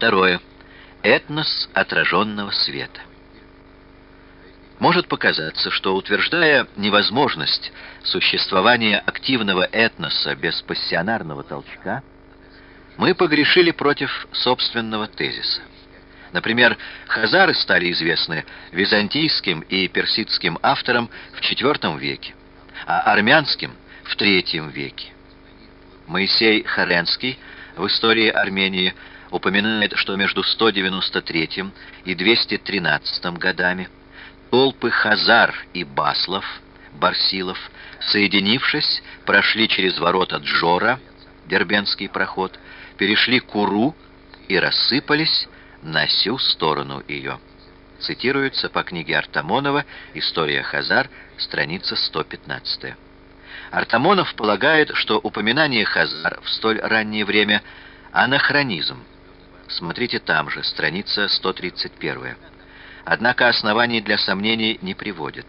Второе. Этнос отраженного света. Может показаться, что утверждая невозможность существования активного этноса без пассионарного толчка, мы погрешили против собственного тезиса. Например, хазары стали известны византийским и персидским авторам в IV веке, а армянским — в III веке. Моисей Харенский в истории Армении упоминает, что между 193 и 213 годами толпы хазар и баслов, барсилов, соединившись, прошли через ворота Джора, Дербенский проход, перешли Куру и рассыпались на всю сторону ее. Цитируется по книге Артамонова «История Хазар», страница 115. Артамонов полагает, что упоминание Хазар в столь раннее время – анахронизм. Смотрите там же, страница 131. Однако оснований для сомнений не приводит.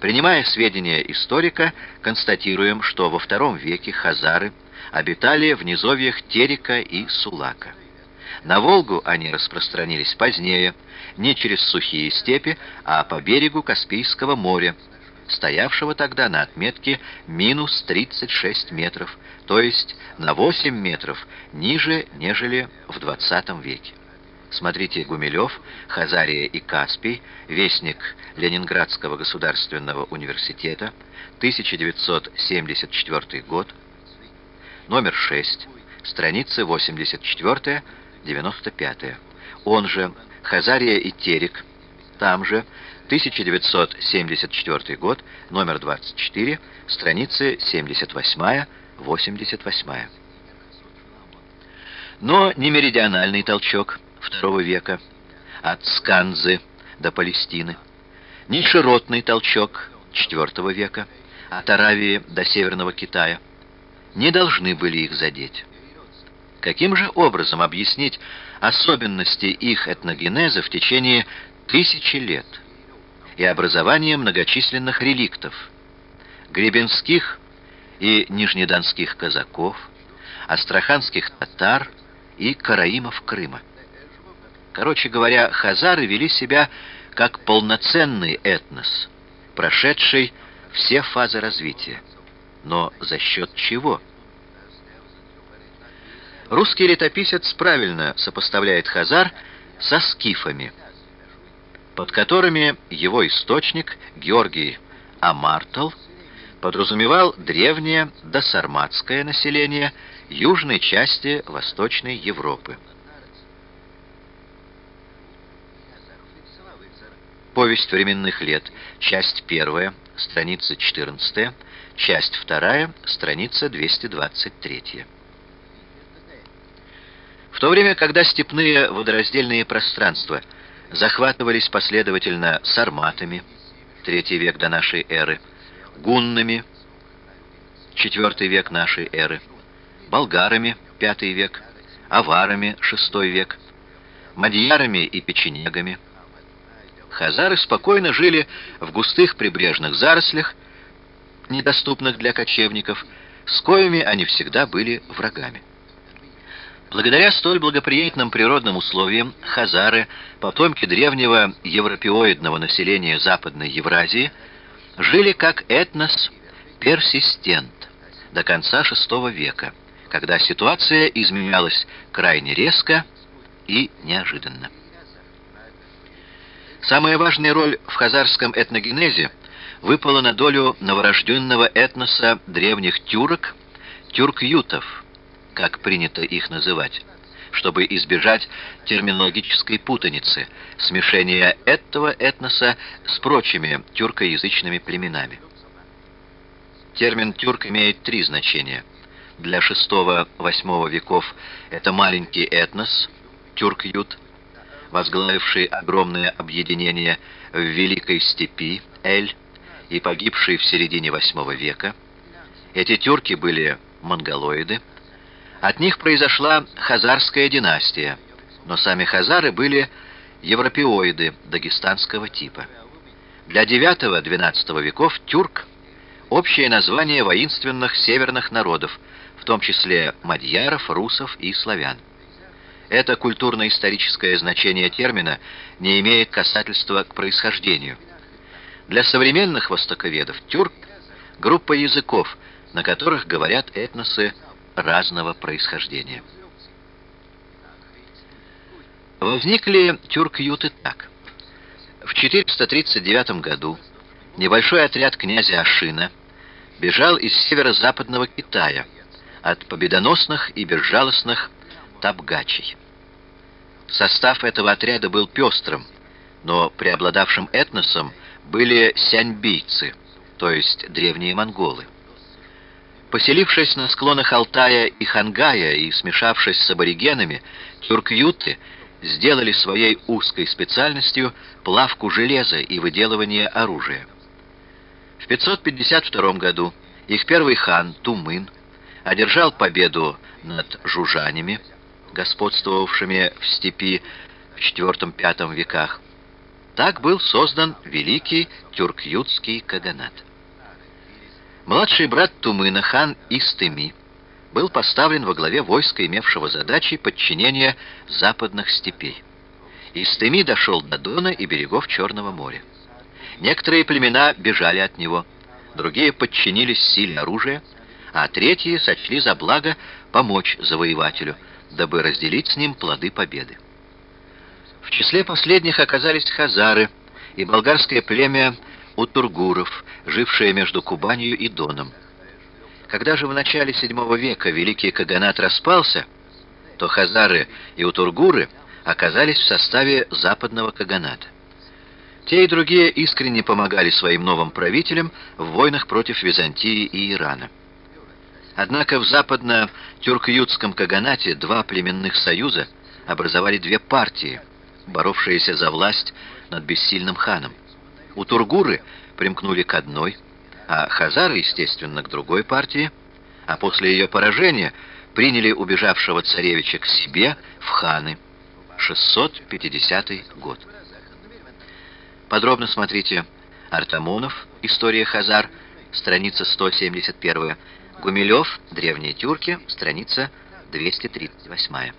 Принимая сведения историка, констатируем, что во втором веке хазары обитали в низовьях Терека и Сулака. На Волгу они распространились позднее, не через сухие степи, а по берегу Каспийского моря, стоявшего тогда на отметке минус 36 метров, то есть на 8 метров ниже, нежели в 20 веке. Смотрите Гумилев, Хазария и Каспий, Вестник Ленинградского государственного университета, 1974 год, номер 6, страницы 84-95. Он же Хазария и Терек, там же 1974 год, номер 24, страницы 78-88. Но не меридиональный толчок II века от Сканзы до Палестины, не широтный толчок IV века от Аравии до Северного Китая не должны были их задеть. Каким же образом объяснить особенности их этногенеза в течение тысячи лет и образование многочисленных реликтов, гребенских и нижнедонских казаков, астраханских татар и караимов Крыма? Короче говоря, хазары вели себя как полноценный этнос, прошедший все фазы развития. Но за счет чего? Русский летописец правильно сопоставляет хазар со скифами, под которыми его источник Георгий Амартл подразумевал древнее досарматское население южной части Восточной Европы. Повесть временных лет, часть первая, страница 14, часть вторая, страница 223. В то время, когда степные водораздельные пространства захватывались последовательно сарматами, третий век до нашей эры, гуннами, четвертый век нашей эры, болгарами, пятый век, аварами, шестой век, мадьярами и печенегами, Хазары спокойно жили в густых прибрежных зарослях, недоступных для кочевников, с коими они всегда были врагами. Благодаря столь благоприятным природным условиям хазары, потомки древнего европеоидного населения Западной Евразии, жили как этнос персистент до конца VI века, когда ситуация изменялась крайне резко и неожиданно. Самая важная роль в хазарском этногенезе выпала на долю новорожденного этноса древних тюрок, тюрк-ютов, как принято их называть, чтобы избежать терминологической путаницы, смешения этого этноса с прочими тюркоязычными племенами. Термин «тюрк» имеет три значения. Для VI-VIII веков это маленький этнос, тюрк-ют, возглавивший огромное объединение в Великой степи, Эль, и погибший в середине VIII века. Эти тюрки были монголоиды. От них произошла хазарская династия, но сами хазары были европеоиды дагестанского типа. Для IX-XII веков тюрк – общее название воинственных северных народов, в том числе мадьяров, русов и славян. Это культурно-историческое значение термина не имеет касательства к происхождению. Для современных востоковедов тюрк – группа языков, на которых говорят этносы разного происхождения. Возникли тюрк-юты так. В 439 году небольшой отряд князя Ашина бежал из северо-западного Китая от победоносных и безжалостных табгачей. Состав этого отряда был пестрым, но преобладавшим этносом были сяньбийцы, то есть древние монголы. Поселившись на склонах Алтая и Хангая и смешавшись с аборигенами, тюркюты сделали своей узкой специальностью плавку железа и выделывание оружия. В 552 году их первый хан Тумын одержал победу над жужанями, господствовавшими в степи в IV-V веках. Так был создан великий тюркютский каганат. Младший брат Тумына, хан Истеми, был поставлен во главе войска, имевшего задачей подчинения западных степей. Истеми дошел до Дона и берегов Черного моря. Некоторые племена бежали от него, другие подчинились силе оружия, а третьи сочли за благо помочь завоевателю, дабы разделить с ним плоды победы. В числе последних оказались хазары и болгарское племя утургуров, жившее между Кубанью и Доном. Когда же в начале VII века Великий Каганат распался, то хазары и утургуры оказались в составе Западного Каганата. Те и другие искренне помогали своим новым правителям в войнах против Византии и Ирана. Однако в западно-тюркютском Каганате два племенных союза образовали две партии, боровшиеся за власть над бессильным ханом. У Тургуры примкнули к одной, а хазары, естественно, к другой партии, а после ее поражения приняли убежавшего царевича к себе в ханы. 650 год. Подробно смотрите Артамонов. «История Хазар», страница 171 Гумилев. «Древние тюрки», страница 238